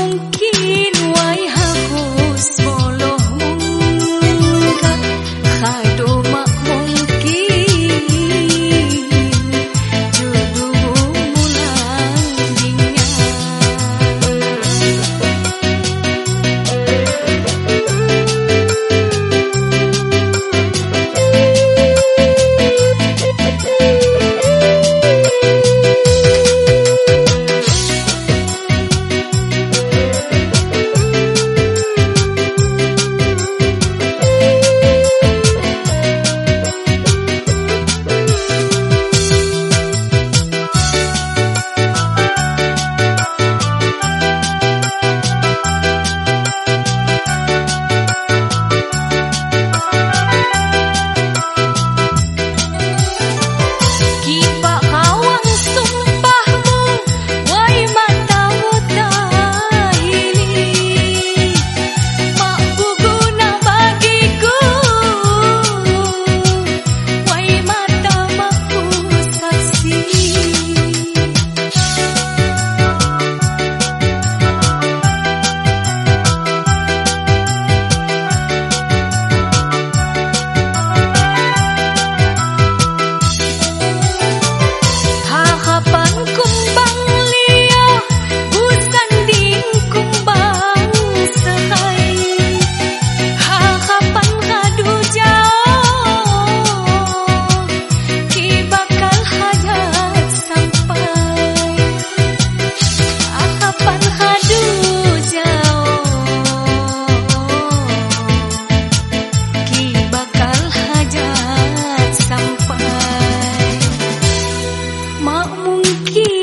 mungkin wahai hapus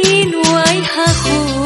ni nuai ha khu